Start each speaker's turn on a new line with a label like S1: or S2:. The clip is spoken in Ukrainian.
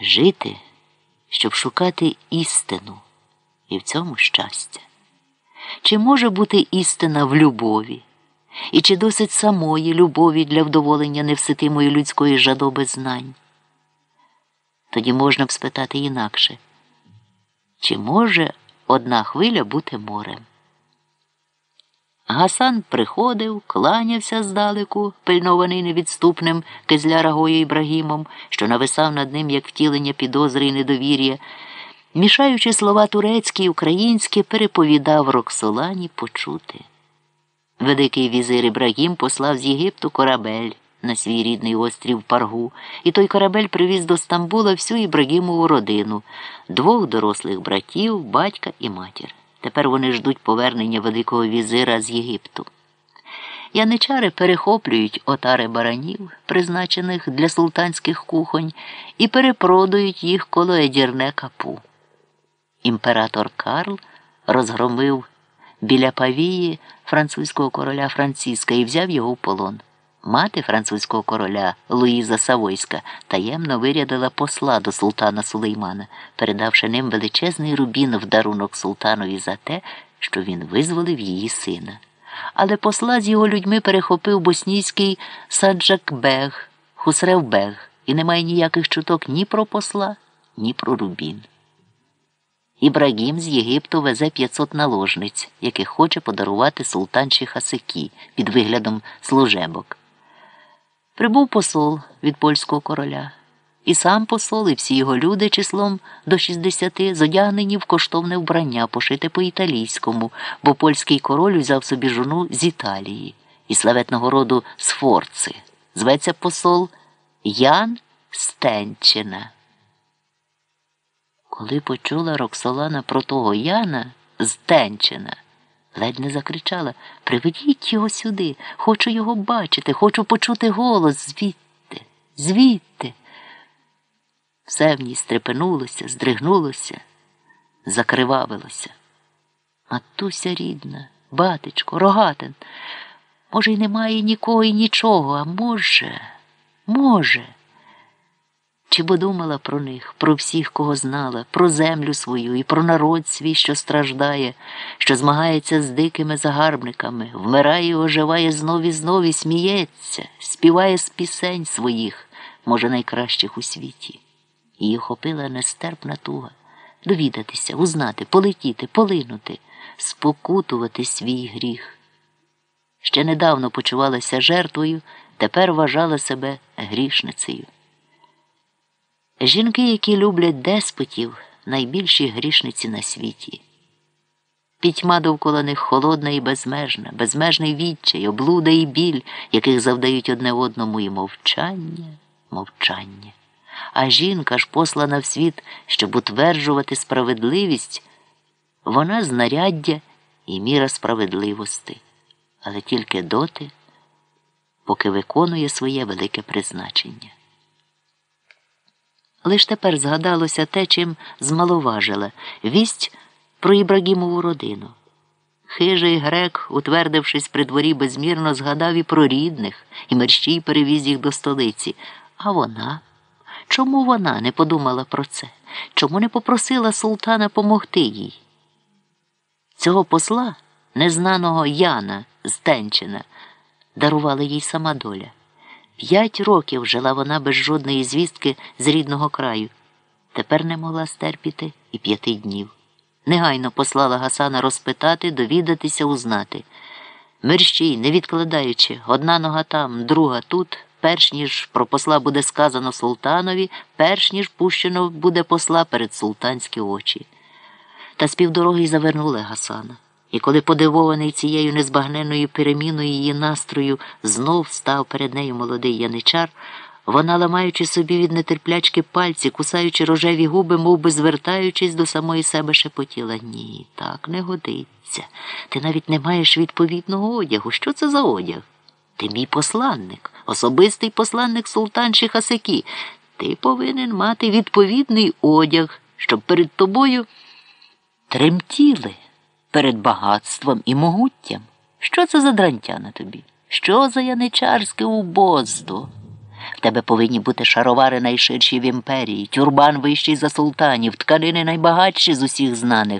S1: Жити, щоб шукати істину, і в цьому щастя. Чи може бути істина в любові? І чи досить самої любові для вдоволення невситимої людської жадоби знань? Тоді можна б спитати інакше, чи може одна хвиля бути морем? Гасан приходив, кланявся здалеку, пильнований невідступним Кезлярагою Ібрагімом, що нависав над ним як втілення підозри і недовір'я, мішаючи слова турецькі й українські, переповідав Роксолані почути. Великий візир Ібрагім послав з Єгипту корабель на свій рідний острів Паргу, і той корабель привіз до Стамбула всю Ібрагімову родину, двох дорослих братів, батька і матір. Тепер вони ждуть повернення Великого візира з Єгипту. Яничари перехоплюють отари баранів, призначених для султанських кухонь, і перепродають їх коло Едірне капу. Імператор Карл розгромив біля Павії французького короля Франциска і взяв його в полон. Мати французького короля Луїза Савойська таємно вирядила посла до султана Сулеймана, передавши ним величезний рубін в дарунок султанові за те, що він визволив її сина. Але посла з його людьми перехопив боснійський Саджакбег, Хусревбег, і немає ніяких чуток ні про посла, ні про рубін. Ібрагім з Єгипту везе 500 наложниць, яких хоче подарувати султанчі Хасикі під виглядом служебок. Прибув посол від польського короля, і сам посол, і всі його люди числом до 60 зодягнені в коштовне вбрання, пошите по італійському, бо польський король взяв собі жону з Італії і славетного роду Сфорци. Зветься посол Ян Стенчина. Коли почула Роксолана про того Яна з Тенчина, ледь не закричала Приведіть його сюди, хочу його бачити, хочу почути голос звідти, звідти. Все в ній стрепенулося, здригнулося, закривавилося. Матуся рідна, батечко, рогатин. Може, й немає нікого і нічого, а може, може. Чи бо думала про них, про всіх, кого знала, про землю свою і про народ свій, що страждає, що змагається з дикими загарбниками, вмирає і оживає знов і знов і сміється, співає з пісень своїх, може, найкращих у світі. Її охопила нестерпна туга довідатися, узнати, полетіти, полинути, спокутувати свій гріх. Ще недавно почувалася жертвою, тепер вважала себе грішницею. Жінки, які люблять деспотів, найбільші грішниці на світі. Пітьма довкола них холодна і безмежна, безмежний відчай, облуда і біль, яких завдають одне одному і мовчання, мовчання. А жінка ж послана в світ, щоб утверджувати справедливість, вона знаряддя і міра справедливості, але тільки доти, поки виконує своє велике призначення. Лиш тепер згадалося те, чим змаловажила вість про Ібрагімову родину. Хижий грек, утвердившись при дворі безмірно, згадав і про рідних, і мерщій перевіз їх до столиці. А вона? Чому вона не подумала про це? Чому не попросила султана помогти їй? Цього посла, незнаного Яна з Тенчина, дарувала їй сама доля. П'ять років жила вона без жодної звістки з рідного краю. Тепер не могла стерпіти і п'яти днів. Негайно послала Гасана розпитати, довідатися, узнати. Мерщій, не відкладаючи, одна нога там, друга тут, перш ніж про посла буде сказано султанові, перш ніж пущено буде посла перед султанські очі. Та з півдороги й завернули Гасана. І коли подивований цією незбагненною переміною її настрою знов став перед нею молодий яничар, вона, ламаючи собі від нетерплячки пальці, кусаючи рожеві губи, мов би звертаючись до самої себе, шепотіла Ні, так не годиться. Ти навіть не маєш відповідного одягу. Що це за одяг? Ти мій посланник, особистий посланник султанші Хасики. Ти повинен мати відповідний одяг, щоб перед тобою тремтіли перед багатством і могуттям. Що це за дрантя на тобі? Що за яничарське убоство? В тебе повинні бути шаровари найширші в імперії, тюрбан вищий за султанів, тканини найбагатші з усіх знаних.